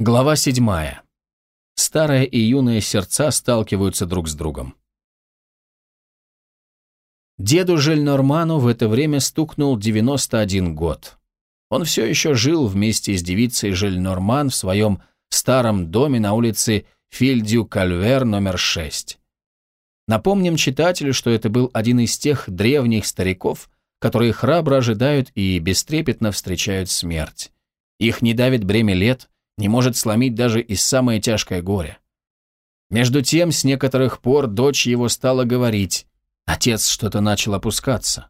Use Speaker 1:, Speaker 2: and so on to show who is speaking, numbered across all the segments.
Speaker 1: Глава седьмая. Старое и юное сердца сталкиваются друг с другом. Деду Жельнорману в это время стукнул 91 год. Он все еще жил вместе с девицей Жельнорман в своем старом доме на улице Фильдю-Кальвер номер 6. Напомним читателю, что это был один из тех древних стариков, которые храбро ожидают и бестрепетно встречают смерть. Их не давит бремя лет – не может сломить даже и самое тяжкое горе. Между тем, с некоторых пор дочь его стала говорить, отец что-то начал опускаться.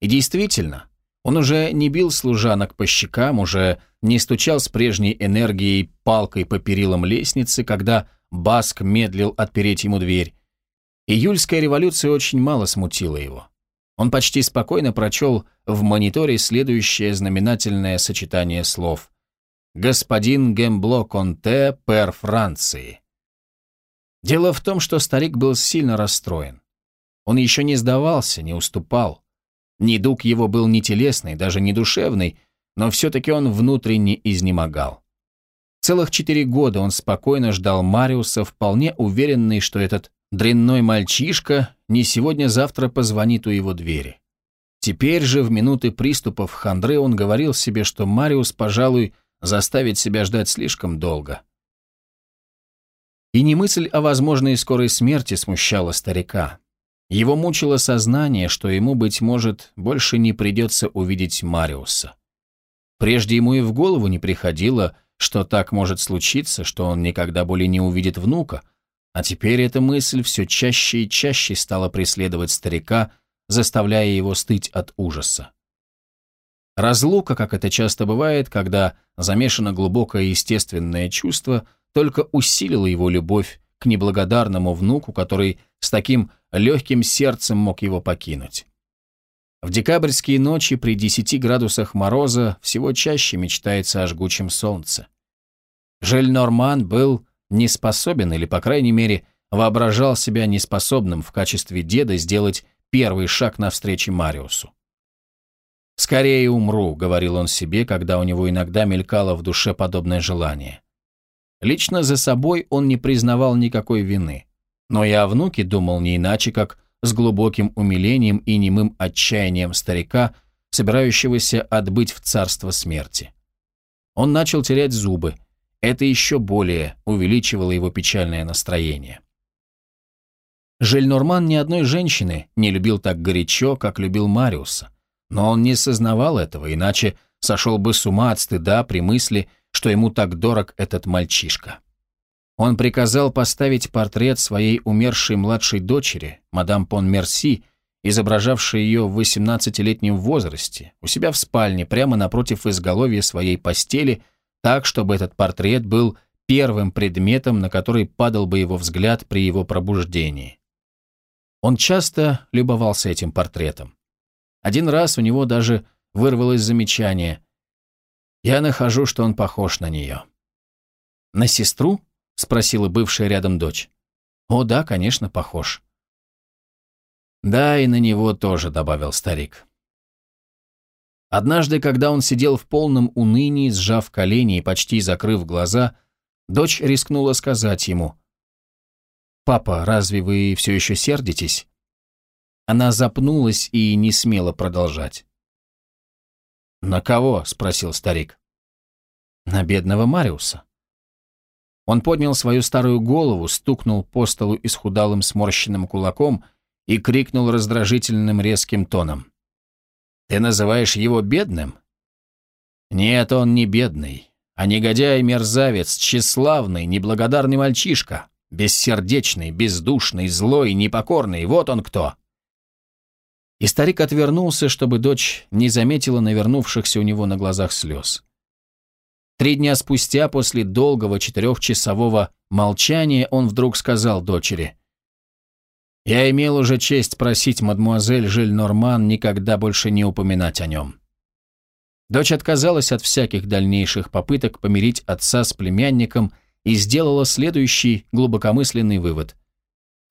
Speaker 1: И действительно, он уже не бил служанок по щекам, уже не стучал с прежней энергией палкой по перилам лестницы, когда Баск медлил отпереть ему дверь. Июльская революция очень мало смутила его. Он почти спокойно прочел в мониторе следующее знаменательное сочетание слов господин Гембло Конте, пэр Франции. Дело в том, что старик был сильно расстроен. Он еще не сдавался, не уступал. Недуг его был не телесный, даже не душевный, но все-таки он внутренне изнемогал. Целых четыре года он спокойно ждал Мариуса, вполне уверенный, что этот дрянной мальчишка не сегодня-завтра позвонит у его двери. Теперь же, в минуты приступов хандры, он говорил себе, что Мариус, пожалуй, заставить себя ждать слишком долго. И не мысль о возможной скорой смерти смущала старика. Его мучило сознание, что ему, быть может, больше не придется увидеть Мариуса. Прежде ему и в голову не приходило, что так может случиться, что он никогда более не увидит внука, а теперь эта мысль все чаще и чаще стала преследовать старика, заставляя его стыть от ужаса. Разлука, как это часто бывает, когда замешано глубокое естественное чувство, только усилила его любовь к неблагодарному внуку, который с таким легким сердцем мог его покинуть. В декабрьские ночи при 10 градусах мороза всего чаще мечтается о жгучем солнце. Жель Норман был не способен, или, по крайней мере, воображал себя неспособным в качестве деда сделать первый шаг навстречу Мариусу. «Скорее умру», — говорил он себе, когда у него иногда мелькало в душе подобное желание. Лично за собой он не признавал никакой вины. Но и о внуке думал не иначе, как с глубоким умилением и немым отчаянием старика, собирающегося отбыть в царство смерти. Он начал терять зубы. Это еще более увеличивало его печальное настроение. Жельнорман ни одной женщины не любил так горячо, как любил Мариуса. Но он не сознавал этого, иначе сошел бы с ума от стыда при мысли, что ему так дорог этот мальчишка. Он приказал поставить портрет своей умершей младшей дочери, мадам Пон Мерси, изображавшей ее в 18-летнем возрасте, у себя в спальне, прямо напротив изголовья своей постели, так, чтобы этот портрет был первым предметом, на который падал бы его взгляд при его пробуждении. Он часто любовался этим портретом. Один раз у него даже вырвалось замечание. Я нахожу, что он похож на нее. «На сестру?» — спросила бывшая рядом дочь. «О, да, конечно, похож». «Да, и на него тоже», — добавил старик. Однажды, когда он сидел в полном унынии, сжав колени и почти закрыв глаза, дочь рискнула сказать ему, «Папа, разве вы все еще сердитесь?» Она запнулась и не смела продолжать. «На кого?» — спросил старик. «На бедного Мариуса». Он поднял свою старую голову, стукнул по столу исхудалым сморщенным кулаком и крикнул раздражительным резким тоном. «Ты называешь его бедным?» «Нет, он не бедный, а негодяй-мерзавец, тщеславный, неблагодарный мальчишка, бессердечный, бездушный, злой, непокорный, вот он кто!» И старик отвернулся, чтобы дочь не заметила навернувшихся у него на глазах слез. Три дня спустя, после долгого четырехчасового молчания, он вдруг сказал дочери, «Я имел уже честь просить мадмуазель Жиль Норман никогда больше не упоминать о нем». Дочь отказалась от всяких дальнейших попыток помирить отца с племянником и сделала следующий глубокомысленный вывод –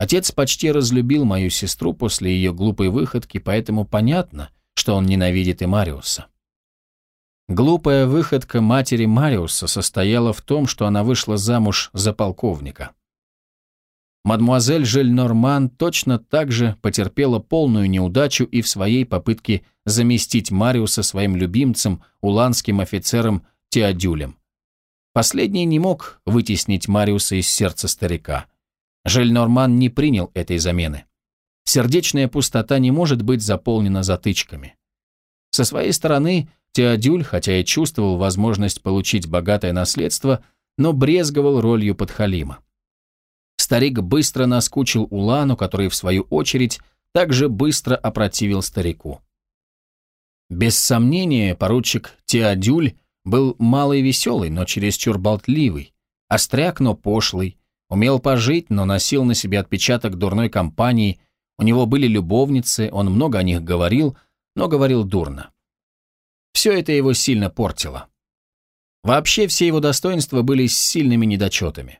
Speaker 1: Отец почти разлюбил мою сестру после ее глупой выходки, поэтому понятно, что он ненавидит и Мариуса. Глупая выходка матери Мариуса состояла в том, что она вышла замуж за полковника. Мадмуазель Жельнорман точно так же потерпела полную неудачу и в своей попытке заместить Мариуса своим любимцем, уланским офицером Теодюлем. Последний не мог вытеснить Мариуса из сердца старика. Жельнорман не принял этой замены. Сердечная пустота не может быть заполнена затычками. Со своей стороны, Теодюль, хотя и чувствовал возможность получить богатое наследство, но брезговал ролью подхалима. Старик быстро наскучил Улану, который, в свою очередь, также быстро опротивил старику. Без сомнения, поручик Теодюль был малый веселый, но чересчур болтливый, остряк, но пошлый, умел пожить, но носил на себе отпечаток дурной компании, у него были любовницы, он много о них говорил, но говорил дурно. Все это его сильно портило. Вообще все его достоинства были с сильными недочетами.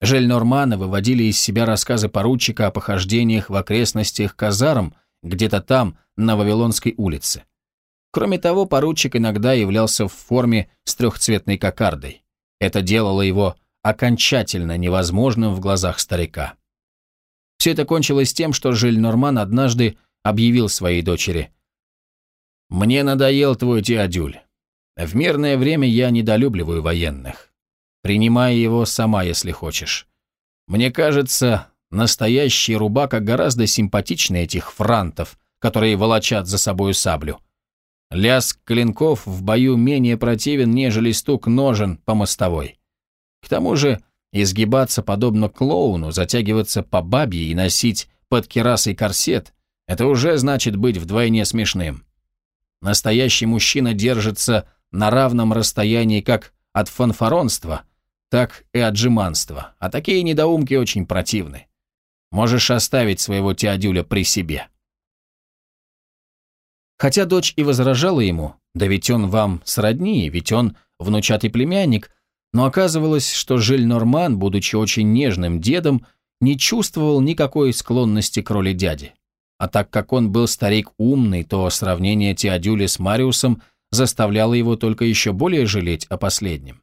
Speaker 1: Жель Нормана выводили из себя рассказы поручика о похождениях в окрестностях казарм, где-то там, на Вавилонской улице. Кроме того, поручик иногда являлся в форме с трехцветной кокардой. Это делало его окончательно невозможным в глазах старика. Все это кончилось тем, что Жиль Норман однажды объявил своей дочери мне надоел твой теодюль. В мирное время я недолюбливаю военных. Принимай его сама, если хочешь. Мне кажется, настоящий рубака гораздо симпатичнее этих франтов, которые волочат за собою саблю. Лязг клинков в бою менее противен, нежели стук ножен по мостовой. К тому же, изгибаться подобно клоуну, затягиваться по бабье и носить под керасой корсет – это уже значит быть вдвойне смешным. Настоящий мужчина держится на равном расстоянии как от фанфаронства, так и от жеманства, а такие недоумки очень противны. Можешь оставить своего Теодюля при себе. Хотя дочь и возражала ему, да ведь он вам сродни, ведь он внучатый племянник, но оказывалось, что Жиль Норман, будучи очень нежным дедом, не чувствовал никакой склонности к роли дяди. А так как он был старик умный, то сравнение Теодюли с Мариусом заставляло его только еще более жалеть о последнем.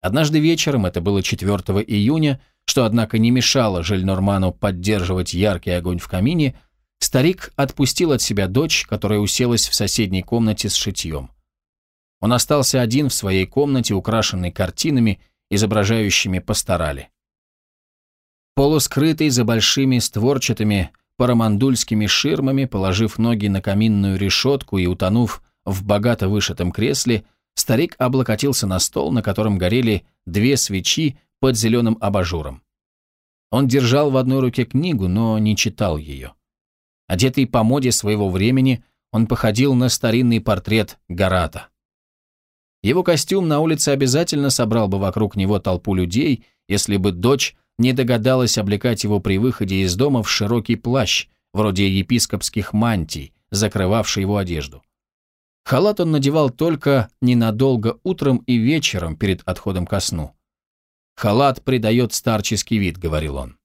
Speaker 1: Однажды вечером, это было 4 июня, что, однако, не мешало Жельнорману поддерживать яркий огонь в камине, старик отпустил от себя дочь, которая уселась в соседней комнате с шитьем. Он остался один в своей комнате, украшенной картинами, изображающими пасторали. Полускрытый за большими створчатыми парамандульскими ширмами, положив ноги на каминную решетку и утонув в богато вышитом кресле, старик облокотился на стол, на котором горели две свечи под зеленым абажуром. Он держал в одной руке книгу, но не читал ее. Одетый по моде своего времени, он походил на старинный портрет Гарата. Его костюм на улице обязательно собрал бы вокруг него толпу людей, если бы дочь не догадалась облекать его при выходе из дома в широкий плащ, вроде епископских мантий, закрывавший его одежду. Халат он надевал только ненадолго утром и вечером перед отходом ко сну. «Халат придает старческий вид», — говорил он.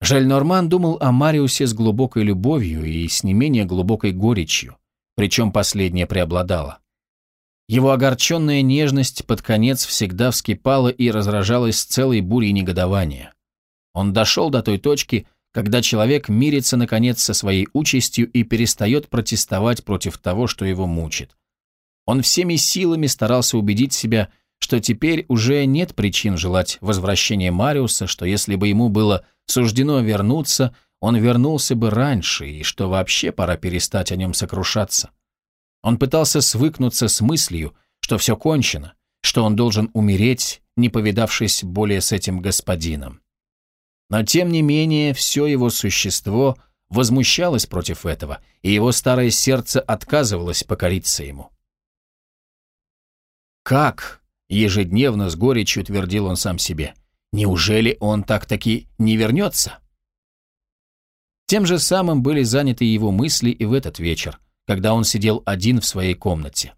Speaker 1: Жаль Норман думал о Мариусе с глубокой любовью и с не менее глубокой горечью, причем последняя преобладала. Его огорченная нежность под конец всегда вскипала и разражалась с целой бурей негодования. Он дошел до той точки, когда человек мирится наконец со своей участью и перестает протестовать против того, что его мучит. Он всеми силами старался убедить себя, что теперь уже нет причин желать возвращения Мариуса, что если бы ему было суждено вернуться, он вернулся бы раньше, и что вообще пора перестать о нем сокрушаться. Он пытался свыкнуться с мыслью, что все кончено, что он должен умереть, не повидавшись более с этим господином. Но тем не менее, все его существо возмущалось против этого, и его старое сердце отказывалось покориться ему. «Как?» — ежедневно с горечью твердил он сам себе. «Неужели он так-таки не вернется?» Тем же самым были заняты его мысли и в этот вечер, когда он сидел один в своей комнате.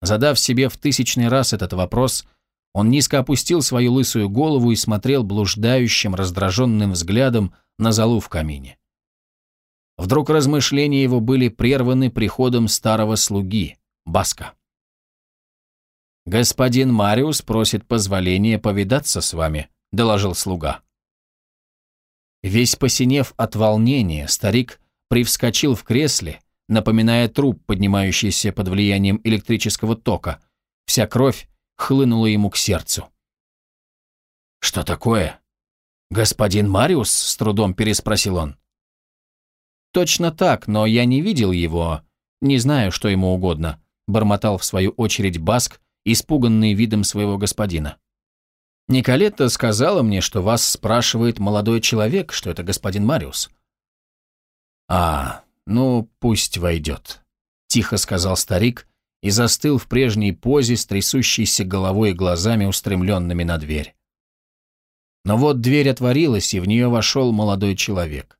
Speaker 1: Задав себе в тысячный раз этот вопрос, он низко опустил свою лысую голову и смотрел блуждающим, раздраженным взглядом на залу в камине. Вдруг размышления его были прерваны приходом старого слуги, Баска. «Господин Мариус просит позволения повидаться с вами», — доложил слуга. Весь посинев от волнения, старик привскочил в кресле, напоминая труп, поднимающийся под влиянием электрического тока. Вся кровь хлынула ему к сердцу. «Что такое?» «Господин Мариус?» — с трудом переспросил он. «Точно так, но я не видел его. Не знаю, что ему угодно», — бормотал в свою очередь Баск, испуганный видом своего господина. «Николетта сказала мне, что вас спрашивает молодой человек, что это господин Мариус». «А, ну, пусть войдет», — тихо сказал старик и застыл в прежней позе с трясущейся головой и глазами, устремленными на дверь. Но вот дверь отворилась, и в нее вошел молодой человек.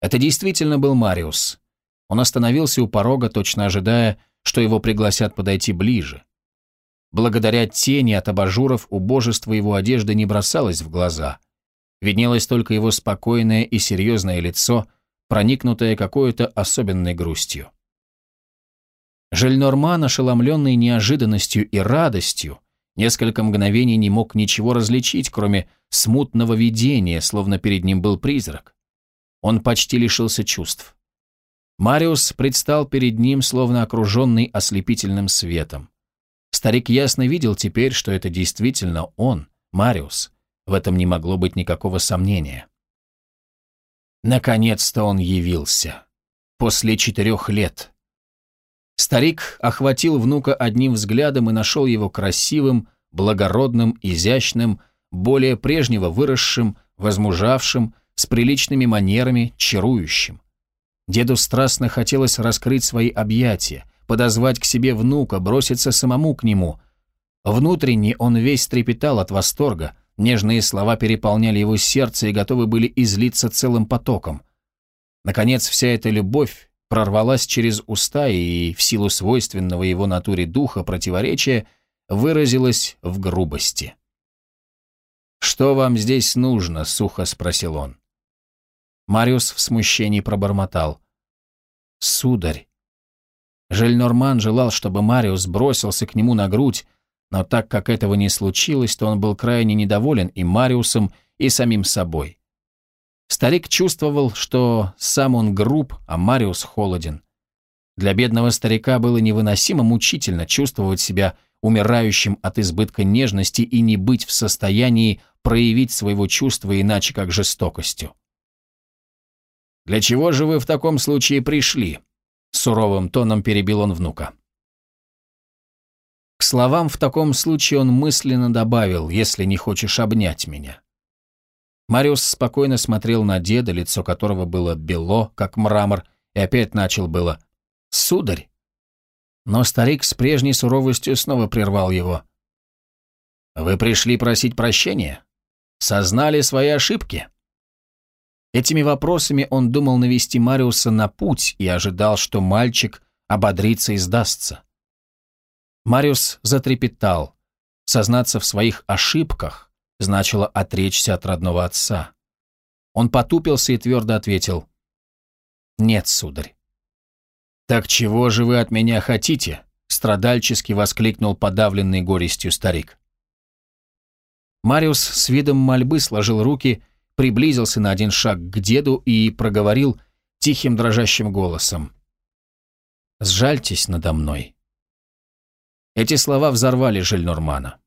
Speaker 1: Это действительно был Мариус. Он остановился у порога, точно ожидая, что его пригласят подойти ближе. Благодаря тени от абажуров убожество его одежды не бросалось в глаза. Виднелось только его спокойное и серьезное лицо, проникнутое какой-то особенной грустью. Жельнорман, ошеломленный неожиданностью и радостью, несколько мгновений не мог ничего различить, кроме смутного видения, словно перед ним был призрак. Он почти лишился чувств. Мариус предстал перед ним, словно окруженный ослепительным светом. Старик ясно видел теперь, что это действительно он, Мариус. В этом не могло быть никакого сомнения. Наконец-то он явился. После четырех лет. Старик охватил внука одним взглядом и нашел его красивым, благородным, изящным, более прежнего выросшим, возмужавшим, с приличными манерами, чарующим. Деду страстно хотелось раскрыть свои объятия, подозвать к себе внука, броситься самому к нему. Внутренне он весь трепетал от восторга, нежные слова переполняли его сердце и готовы были излиться целым потоком. Наконец, вся эта любовь прорвалась через уста и, в силу свойственного его натуре духа противоречия, выразилась в грубости. «Что вам здесь нужно?» — сухо спросил он. Мариус в смущении пробормотал. «Сударь, Жельнорман желал, чтобы Мариус бросился к нему на грудь, но так как этого не случилось, то он был крайне недоволен и Мариусом, и самим собой. Старик чувствовал, что сам он груб, а Мариус холоден. Для бедного старика было невыносимо мучительно чувствовать себя умирающим от избытка нежности и не быть в состоянии проявить своего чувства иначе, как жестокостью. «Для чего же вы в таком случае пришли?» Суровым тоном перебил он внука. К словам в таком случае он мысленно добавил, если не хочешь обнять меня. Мариус спокойно смотрел на деда, лицо которого было бело, как мрамор, и опять начал было «Сударь». Но старик с прежней суровостью снова прервал его. «Вы пришли просить прощения? Сознали свои ошибки?» Этими вопросами он думал навести Мариуса на путь и ожидал, что мальчик ободрится и сдастся. Мариус затрепетал. Сознаться в своих ошибках значило отречься от родного отца. Он потупился и твердо ответил «Нет, сударь». «Так чего же вы от меня хотите?» страдальчески воскликнул подавленный горестью старик. Мариус с видом мольбы сложил руки приблизился на один шаг к деду и проговорил тихим дрожащим голосом. «Сжальтесь надо мной». Эти слова взорвали Жильнормана.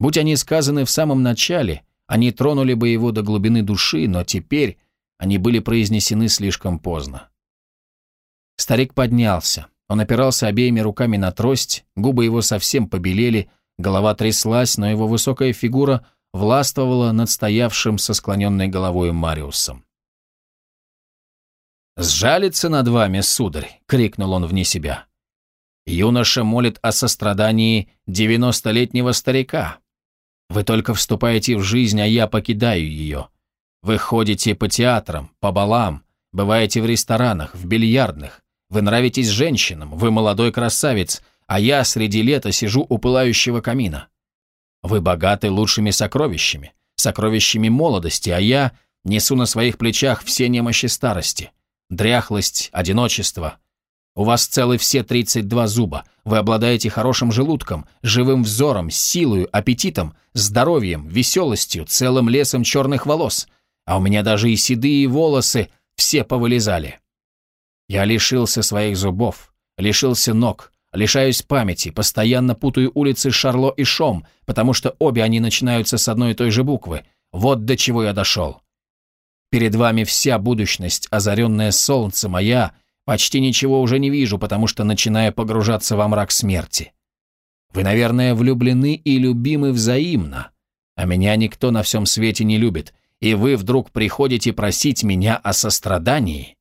Speaker 1: Будь они сказаны в самом начале, они тронули бы его до глубины души, но теперь они были произнесены слишком поздно. Старик поднялся. Он опирался обеими руками на трость, губы его совсем побелели, голова тряслась, но его высокая фигура властвовала над стоявшим со склоненной головой Мариусом. «Сжалится над вами, сударь!» — крикнул он вне себя. «Юноша молит о сострадании девяностолетнего старика. Вы только вступаете в жизнь, а я покидаю ее. Вы ходите по театрам, по балам, бываете в ресторанах, в бильярдных. Вы нравитесь женщинам, вы молодой красавец, а я среди лета сижу у пылающего камина. Вы богаты лучшими сокровищами, сокровищами молодости, а я несу на своих плечах все немощи старости, дряхлость, одиночество. У вас целы все 32 зуба. Вы обладаете хорошим желудком, живым взором, силой, аппетитом, здоровьем, веселостью, целым лесом черных волос. А у меня даже и седые волосы все повылезали. Я лишился своих зубов, лишился ног, лишаюсь памяти, постоянно путаю улицы Шарло и Шом, потому что обе они начинаются с одной и той же буквы. Вот до чего я дошел. Перед вами вся будущность, озаренная солнце моя, почти ничего уже не вижу, потому что начинаю погружаться во мрак смерти. Вы, наверное, влюблены и любимы взаимно, а меня никто на всем свете не любит, и вы вдруг приходите просить меня о сострадании.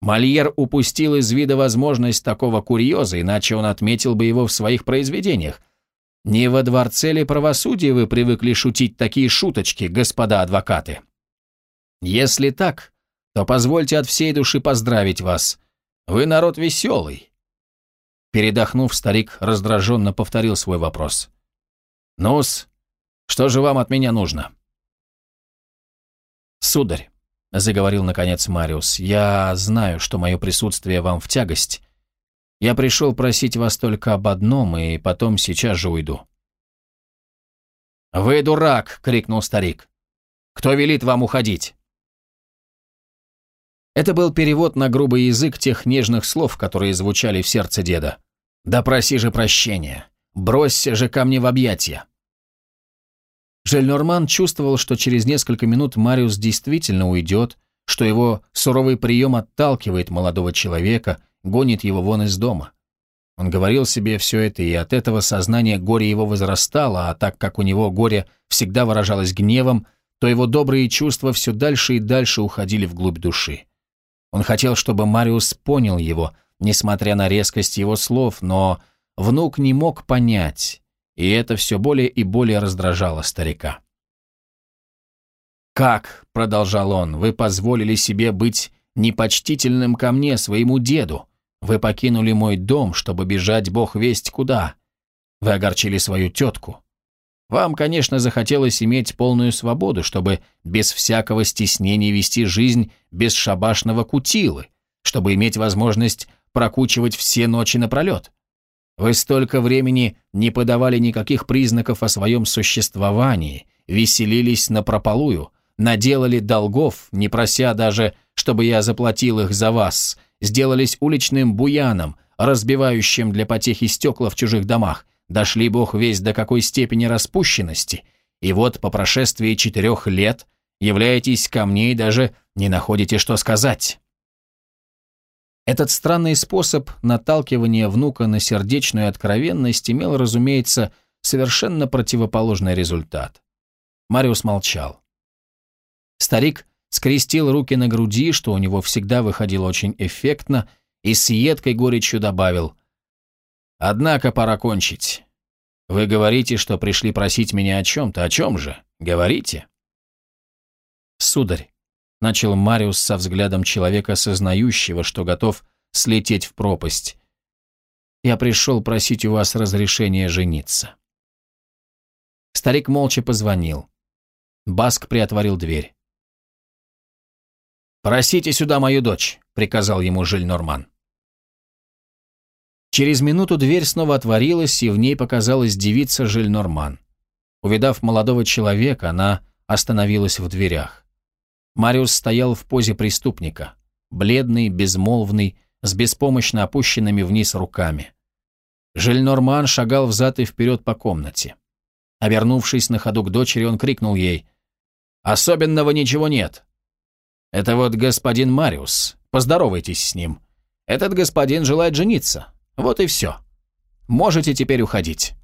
Speaker 1: Мольер упустил из вида возможность такого курьеза, иначе он отметил бы его в своих произведениях. Не во дворце ли правосудия вы привыкли шутить такие шуточки, господа адвокаты? Если так, то позвольте от всей души поздравить вас. Вы народ веселый. Передохнув, старик раздраженно повторил свой вопрос. «Ну-с, что же вам от меня нужно?» «Сударь, — заговорил наконец Мариус, — «я знаю, что мое присутствие вам в тягость. Я пришел просить вас только об одном, и потом сейчас же уйду». «Вы дурак!» — крикнул старик. «Кто велит вам уходить?» Это был перевод на грубый язык тех нежных слов, которые звучали в сердце деда. «Да проси же прощения! Бросься же ко мне в объятия!» Жельнорман чувствовал, что через несколько минут Мариус действительно уйдет, что его суровый прием отталкивает молодого человека, гонит его вон из дома. Он говорил себе все это, и от этого сознание горя его возрастало, а так как у него горе всегда выражалось гневом, то его добрые чувства все дальше и дальше уходили вглубь души. Он хотел, чтобы Мариус понял его, несмотря на резкость его слов, но внук не мог понять, и это все более и более раздражало старика. «Как, — продолжал он, — вы позволили себе быть непочтительным ко мне, своему деду? Вы покинули мой дом, чтобы бежать бог весть куда. Вы огорчили свою тетку. Вам, конечно, захотелось иметь полную свободу, чтобы без всякого стеснения вести жизнь без шабашного кутилы, чтобы иметь возможность прокучивать все ночи напролет. Вы столько времени не подавали никаких признаков о своем существовании, веселились напропалую, наделали долгов, не прося даже, чтобы я заплатил их за вас, сделались уличным буяном, разбивающим для потехи стекла в чужих домах, дошли бог весь до какой степени распущенности, и вот по прошествии четырех лет являетесь ко мне и даже не находите, что сказать. Этот странный способ наталкивания внука на сердечную откровенность имел, разумеется, совершенно противоположный результат. Мариус молчал. Старик скрестил руки на груди, что у него всегда выходило очень эффектно, и с едкой горечью добавил «Однако пора кончить. Вы говорите, что пришли просить меня о чем-то. О чем же? Говорите?» «Сударь, начал Мариус со взглядом человека, сознающего, что готов слететь в пропасть. «Я пришел просить у вас разрешения жениться». Старик молча позвонил. Баск приотворил дверь. «Просите сюда мою дочь», — приказал ему Жиль Норман. Через минуту дверь снова отворилась, и в ней показалась девица Жиль Норман. Увидав молодого человека, она остановилась в дверях. Мариус стоял в позе преступника, бледный, безмолвный, с беспомощно опущенными вниз руками. Жильнорман шагал взад и вперед по комнате. Обернувшись на ходу к дочери, он крикнул ей «Особенного ничего нет. Это вот господин Мариус, поздоровайтесь с ним. Этот господин желает жениться. Вот и все. Можете теперь уходить».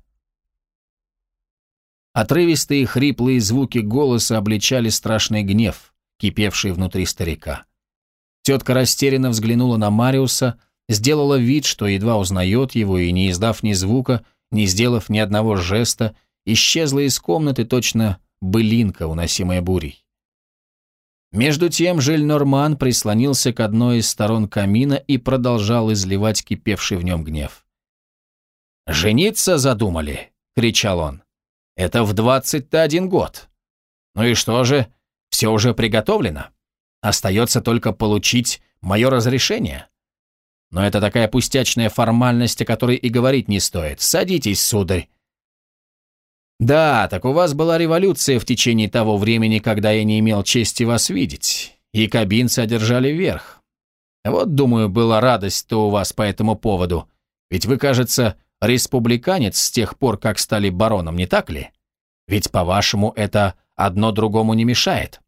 Speaker 1: Отрывистые хриплые звуки голоса обличали страшный гнев кипевший внутри старика. Тетка растерянно взглянула на Мариуса, сделала вид, что едва узнает его, и, не издав ни звука, не сделав ни одного жеста, исчезла из комнаты точно былинка, уносимая бурей. Между тем Жиль-Норман прислонился к одной из сторон камина и продолжал изливать кипевший в нем гнев. «Жениться задумали?» — кричал он. «Это в двадцать-то один год. Ну и что же, все уже приготовлено. Остается только получить мое разрешение. Но это такая пустячная формальность, о которой и говорить не стоит. Садитесь, сударь. Да, так у вас была революция в течение того времени, когда я не имел чести вас видеть, и кабинцы одержали верх. Вот, думаю, была радость-то у вас по этому поводу. Ведь вы, кажется, республиканец с тех пор, как стали бароном, не так ли? Ведь, по-вашему, это одно другому не мешает.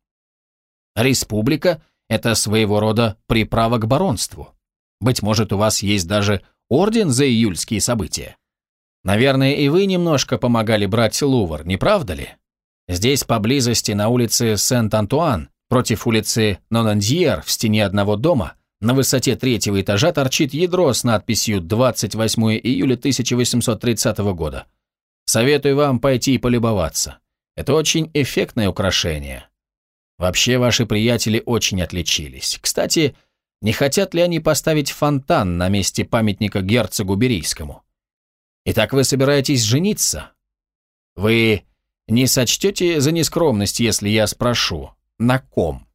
Speaker 1: Республика – это своего рода приправа к баронству. Быть может, у вас есть даже орден за июльские события. Наверное, и вы немножко помогали брать Лувр, не правда ли? Здесь поблизости на улице Сент-Антуан, против улицы Нонандьер, в стене одного дома, на высоте третьего этажа торчит ядро с надписью «28 июля 1830 года». Советую вам пойти и полюбоваться. Это очень эффектное украшение. Вообще, ваши приятели очень отличились. Кстати, не хотят ли они поставить фонтан на месте памятника герцогу Берийскому? Итак, вы собираетесь жениться? Вы не сочтете за нескромность, если я спрошу, на ком?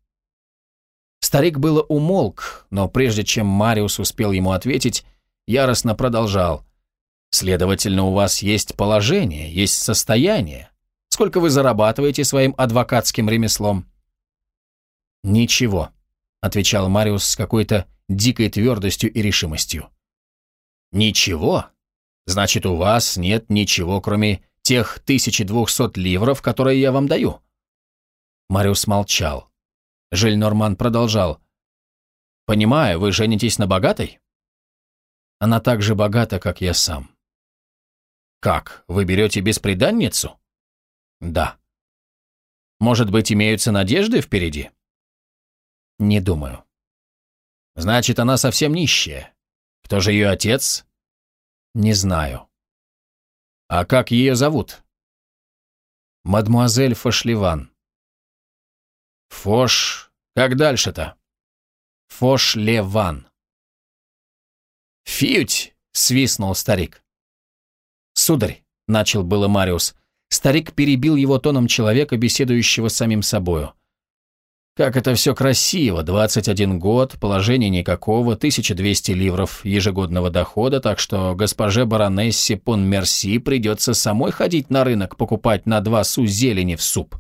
Speaker 1: Старик было умолк, но прежде чем Мариус успел ему ответить, яростно продолжал. «Следовательно, у вас есть положение, есть состояние. Сколько вы зарабатываете своим адвокатским ремеслом?» «Ничего», — отвечал Мариус с какой-то дикой твердостью и решимостью. «Ничего? Значит, у вас нет ничего, кроме тех 1200 ливров, которые я вам даю?» Мариус молчал. Жильнорман продолжал. «Понимаю, вы женитесь на богатой?» «Она так же богата, как я сам». «Как, вы берете бесприданницу?» «Да». «Может быть, имеются надежды впереди?» «Не думаю». «Значит, она совсем нищая. Кто же ее отец?» «Не знаю». «А как ее зовут?» «Мадмуазель Фошлеван». Фош... Как дальше-то? Фош-Леван. «Фьють!» — свистнул старик. «Сударь», — начал было Мариус, старик перебил его тоном человека, беседующего с самим собою. «Как это все красиво! 21 год, положения никакого, 1200 ливров ежегодного дохода, так что госпоже баронессе Пон-Мерси придется самой ходить на рынок покупать на два су зелени в суп».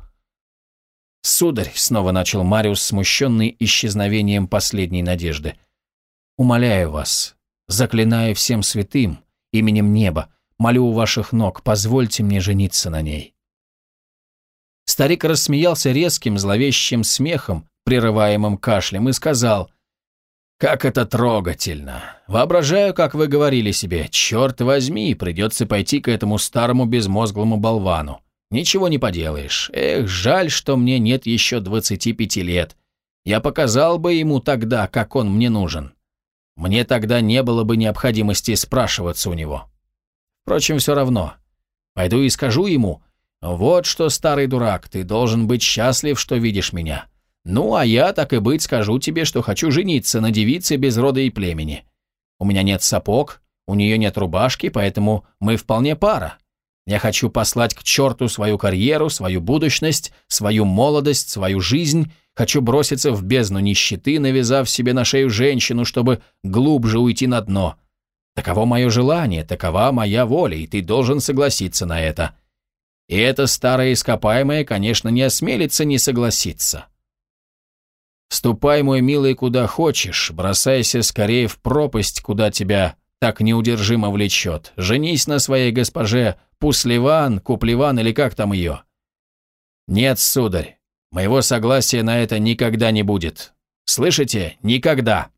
Speaker 1: «Сударь», — снова начал Мариус, смущенный исчезновением последней надежды, — «умоляю вас, заклинаю всем святым, именем неба, молю у ваших ног, позвольте мне жениться на ней». Старик рассмеялся резким, зловещим смехом, прерываемым кашлем, и сказал, «Как это трогательно! Воображаю, как вы говорили себе, черт возьми, придется пойти к этому старому безмозглому болвану. Ничего не поделаешь. Эх, жаль, что мне нет еще 25 лет. Я показал бы ему тогда, как он мне нужен. Мне тогда не было бы необходимости спрашиваться у него. Впрочем, все равно. Пойду и скажу ему, вот что, старый дурак, ты должен быть счастлив, что видишь меня. Ну, а я, так и быть, скажу тебе, что хочу жениться на девице без рода и племени. У меня нет сапог, у нее нет рубашки, поэтому мы вполне пара. Я хочу послать к черту свою карьеру, свою будущность, свою молодость, свою жизнь. Хочу броситься в бездну нищеты, навязав себе на шею женщину, чтобы глубже уйти на дно. Таково мое желание, такова моя воля, и ты должен согласиться на это. И это старое ископаемое, конечно, не осмелится не согласиться. Ступай, мой милый, куда хочешь, бросайся скорее в пропасть, куда тебя так неудержимо влечет. Женись на своей госпоже Пусливан, Купливан или как там ее. Нет, сударь, моего согласия на это никогда не будет. Слышите? Никогда.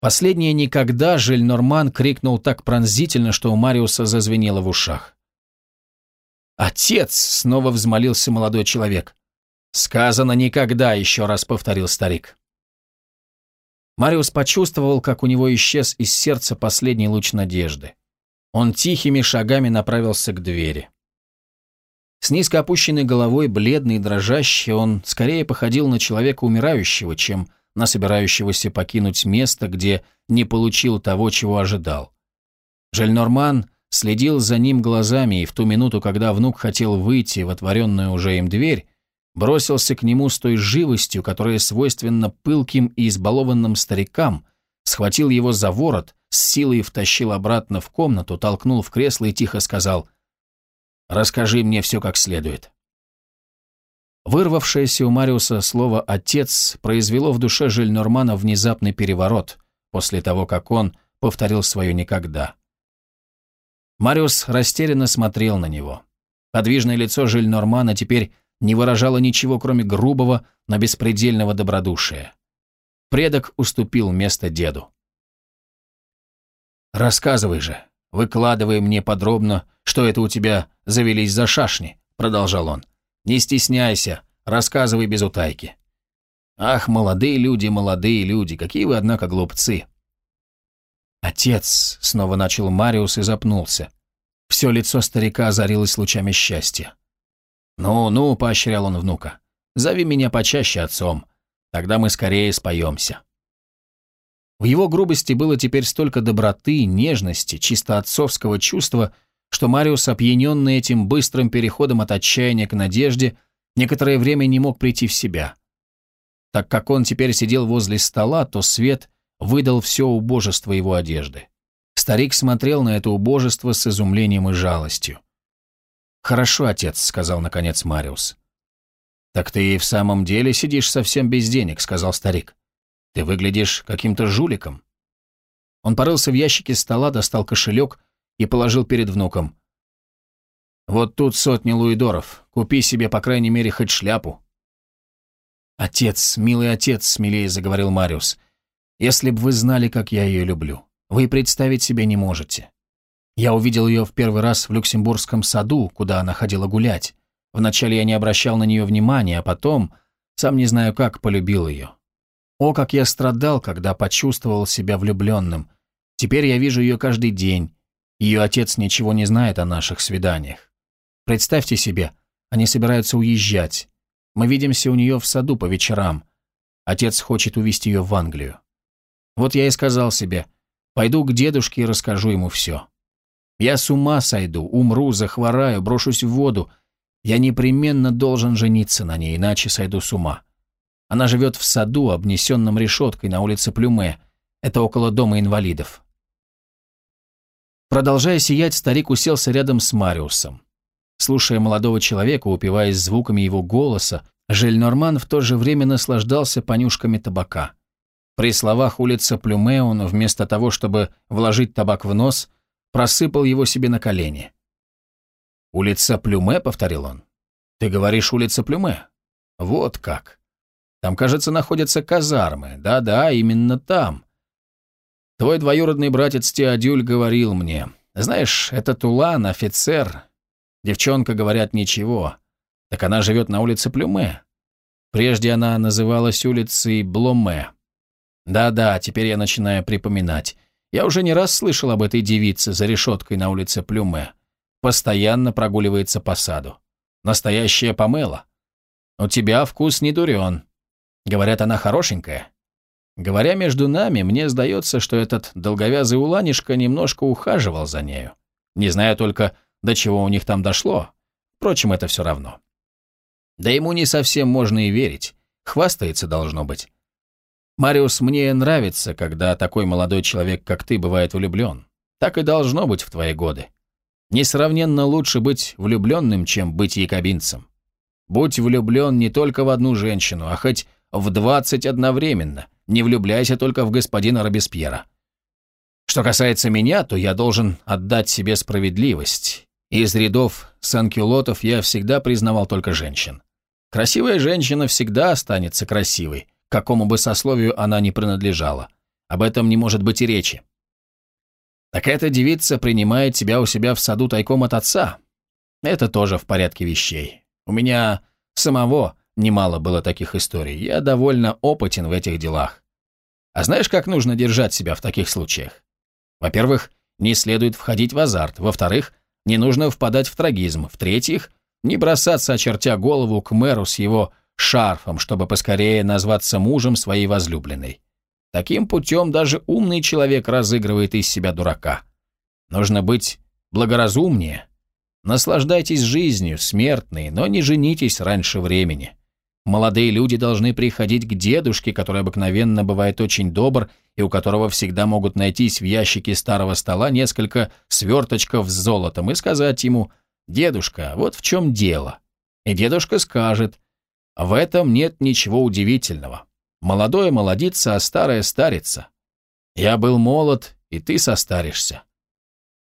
Speaker 1: Последнее «никогда» Жиль-Норман крикнул так пронзительно, что у Мариуса зазвенело в ушах. «Отец!» — снова взмолился молодой человек. «Сказано никогда», — еще раз повторил старик. Мариус почувствовал, как у него исчез из сердца последний луч надежды. Он тихими шагами направился к двери. С низко опущенной головой, бледный и дрожащий, он скорее походил на человека умирающего, чем на собирающегося покинуть место, где не получил того, чего ожидал. Жельнорман следил за ним глазами, и в ту минуту, когда внук хотел выйти в отворенную уже им дверь, бросился к нему с той живостью, которая свойственна пылким и избалованным старикам, схватил его за ворот, с силой втащил обратно в комнату, толкнул в кресло и тихо сказал «Расскажи мне все как следует». Вырвавшееся у Мариуса слово «отец» произвело в душе Жильнормана внезапный переворот после того, как он повторил свое «никогда». Мариус растерянно смотрел на него. Подвижное лицо Жильнормана теперь не выражало ничего, кроме грубого, но беспредельного добродушия. Предок уступил место деду. «Рассказывай же, выкладывай мне подробно, что это у тебя завелись за шашни», — продолжал он. Не стесняйся, рассказывай без утайки. Ах, молодые люди, молодые люди, какие вы, однако, глупцы. Отец, снова начал Мариус и запнулся. Все лицо старика озарилось лучами счастья. «Ну, ну», — поощрял он внука, — «зови меня почаще отцом, тогда мы скорее споемся». В его грубости было теперь столько доброты, нежности, чисто отцовского чувства, что Мариус, опьяненный этим быстрым переходом от отчаяния к надежде, некоторое время не мог прийти в себя. Так как он теперь сидел возле стола, то свет выдал все убожество его одежды. Старик смотрел на это убожество с изумлением и жалостью. «Хорошо, отец», — сказал наконец Мариус. «Так ты и в самом деле сидишь совсем без денег», — сказал старик. «Ты выглядишь каким-то жуликом». Он порылся в ящике стола, достал кошелек и положил перед внуком. «Вот тут сотни луидоров. Купи себе, по крайней мере, хоть шляпу». «Отец, милый отец», — смелее заговорил Мариус, «если бы вы знали, как я ее люблю. Вы представить себе не можете. Я увидел ее в первый раз в Люксембургском саду, куда она ходила гулять. Вначале я не обращал на нее внимания, а потом, сам не знаю как, полюбил ее. О, как я страдал, когда почувствовал себя влюбленным. Теперь я вижу ее каждый день, ее отец ничего не знает о наших свиданиях. Представьте себе, они собираются уезжать. Мы видимся у нее в саду по вечерам. Отец хочет увезти ее в Англию. Вот я и сказал себе, пойду к дедушке и расскажу ему все. Я с ума сойду, умру, захвораю, брошусь в воду. Я непременно должен жениться на ней, иначе сойду с ума. Она живет в саду, обнесенном решеткой на улице Плюме. Это около дома инвалидов. Продолжая сиять, старик уселся рядом с Мариусом. Слушая молодого человека, упиваясь звуками его голоса, Жельнорман в то же время наслаждался понюшками табака. При словах улица Плюме он, вместо того, чтобы вложить табак в нос, просыпал его себе на колени. «Улица Плюме?» — повторил он. «Ты говоришь, улица Плюме?» «Вот как. Там, кажется, находятся казармы. Да-да, именно там. Твой двоюродный братец Теодюль говорил мне, знаешь, этот Улан, офицер, девчонка, говорят, ничего. Так она живет на улице Плюме. Прежде она называлась улицей Бломе. Да-да, теперь я начинаю припоминать. Я уже не раз слышал об этой девице за решеткой на улице Плюме. Постоянно прогуливается по саду. Настоящая помела. У тебя вкус не дурен. Говорят, она хорошенькая. Говоря между нами, мне сдается, что этот долговязый уланишка немножко ухаживал за нею. Не знаю только, до чего у них там дошло. Впрочем, это все равно. Да ему не совсем можно и верить. Хвастается должно быть. Мариус, мне нравится, когда такой молодой человек, как ты, бывает влюблен. Так и должно быть в твои годы. Несравненно лучше быть влюбленным, чем быть якобинцем. Будь влюблен не только в одну женщину, а хоть в двадцать одновременно – не влюбляйся только в господина Робеспьера. Что касается меня, то я должен отдать себе справедливость. Из рядов санкюлотов я всегда признавал только женщин. Красивая женщина всегда останется красивой, какому бы сословию она ни принадлежала. Об этом не может быть и речи. Так эта девица принимает тебя у себя в саду тайком от отца. Это тоже в порядке вещей. У меня самого Немало было таких историй. Я довольно опытен в этих делах. А знаешь, как нужно держать себя в таких случаях? Во-первых, не следует входить в азарт. Во-вторых, не нужно впадать в трагизм. В-третьих, не бросаться, очертя голову к мэру с его шарфом, чтобы поскорее назваться мужем своей возлюбленной. Таким путем даже умный человек разыгрывает из себя дурака. Нужно быть благоразумнее. Наслаждайтесь жизнью, смертные, но не женитесь раньше времени. Молодые люди должны приходить к дедушке, который обыкновенно бывает очень добр и у которого всегда могут найтись в ящике старого стола несколько сверточков с золотом, и сказать ему «Дедушка, вот в чем дело». И дедушка скажет «В этом нет ничего удивительного. Молодое молодится, а старое старится. Я был молод, и ты состаришься.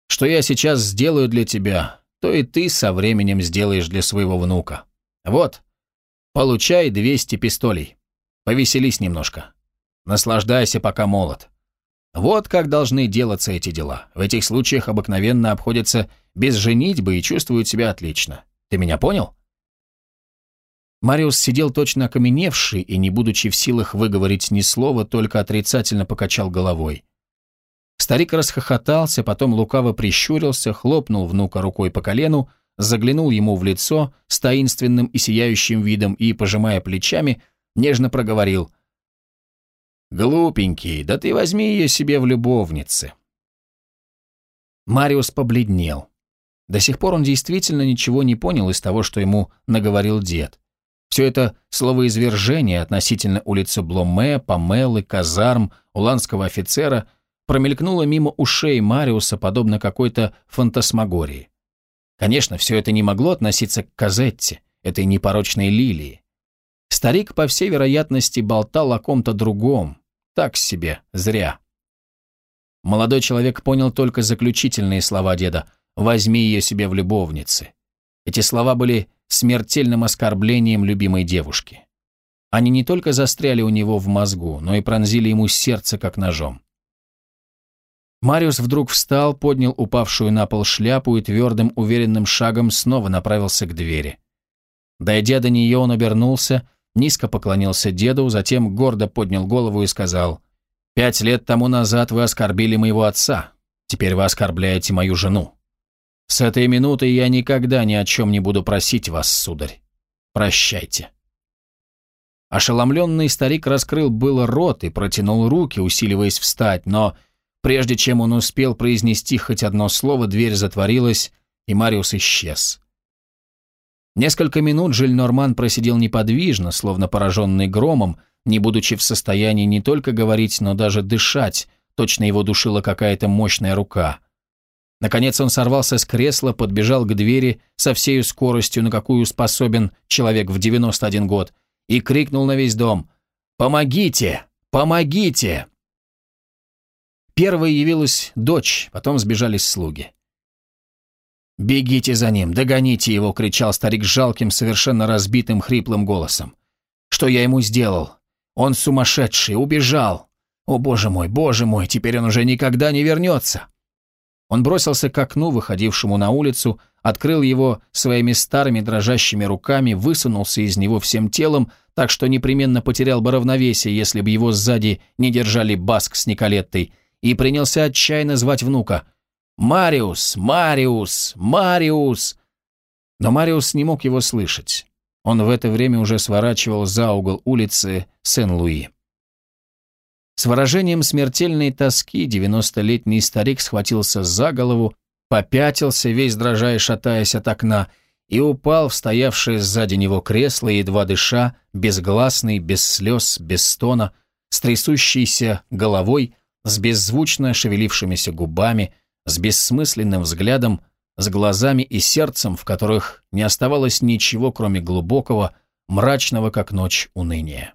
Speaker 1: Что я сейчас сделаю для тебя, то и ты со временем сделаешь для своего внука. Вот, получай 200 пистолей. Повеселись немножко. Наслаждайся, пока молод. Вот как должны делаться эти дела. В этих случаях обыкновенно обходятся без женитьбы и чувствуют себя отлично. Ты меня понял? Мариус сидел точно окаменевший и, не будучи в силах выговорить ни слова, только отрицательно покачал головой. Старик расхохотался, потом лукаво прищурился, хлопнул внука рукой по колену, заглянул ему в лицо с таинственным и сияющим видом и, пожимая плечами, нежно проговорил «Глупенький, да ты возьми ее себе в любовницы». Мариус побледнел. До сих пор он действительно ничего не понял из того, что ему наговорил дед. Все это словоизвержение относительно улицы Бломе, Памелы, казарм, уланского офицера промелькнуло мимо ушей Мариуса, подобно какой-то фантасмагории. Конечно, все это не могло относиться к Казетте, этой непорочной лилии. Старик, по всей вероятности, болтал о ком-то другом, так себе, зря. Молодой человек понял только заключительные слова деда «возьми ее себе в любовницы». Эти слова были смертельным оскорблением любимой девушки. Они не только застряли у него в мозгу, но и пронзили ему сердце как ножом. Мариус вдруг встал, поднял упавшую на пол шляпу и твердым, уверенным шагом снова направился к двери. Дойдя до нее, он обернулся, низко поклонился деду, затем гордо поднял голову и сказал, «Пять лет тому назад вы оскорбили моего отца, теперь вы оскорбляете мою жену. С этой минуты я никогда ни о чем не буду просить вас, сударь. Прощайте». Ошеломленный старик раскрыл было рот и протянул руки, усиливаясь встать, но Прежде чем он успел произнести хоть одно слово, дверь затворилась, и Мариус исчез. Несколько минут Жиль-Норман просидел неподвижно, словно пораженный громом, не будучи в состоянии не только говорить, но даже дышать, точно его душила какая-то мощная рука. Наконец он сорвался с кресла, подбежал к двери со всей скоростью, на какую способен человек в 91 год, и крикнул на весь дом «Помогите! Помогите!» Первой явилась дочь, потом сбежались слуги. «Бегите за ним, догоните его!» — кричал старик жалким, совершенно разбитым, хриплым голосом. «Что я ему сделал? Он сумасшедший, убежал! О, боже мой, боже мой, теперь он уже никогда не вернется!» Он бросился к окну, выходившему на улицу, открыл его своими старыми дрожащими руками, высунулся из него всем телом, так что непременно потерял бы равновесие, если бы его сзади не держали Баск с Николеттой, и принялся отчаянно звать внука. «Мариус! Мариус! Мариус!» Но Мариус не мог его слышать. Он в это время уже сворачивал за угол улицы Сен-Луи. С выражением смертельной тоски девяностолетний старик схватился за голову, попятился, весь дрожа и шатаясь от окна, и упал в стоявшее сзади него кресло, едва дыша, безгласный, без слез, без стона, с трясущейся головой, с беззвучно шевелившимися губами, с бессмысленным взглядом, с глазами и сердцем, в которых не оставалось ничего, кроме глубокого, мрачного, как ночь, уныния.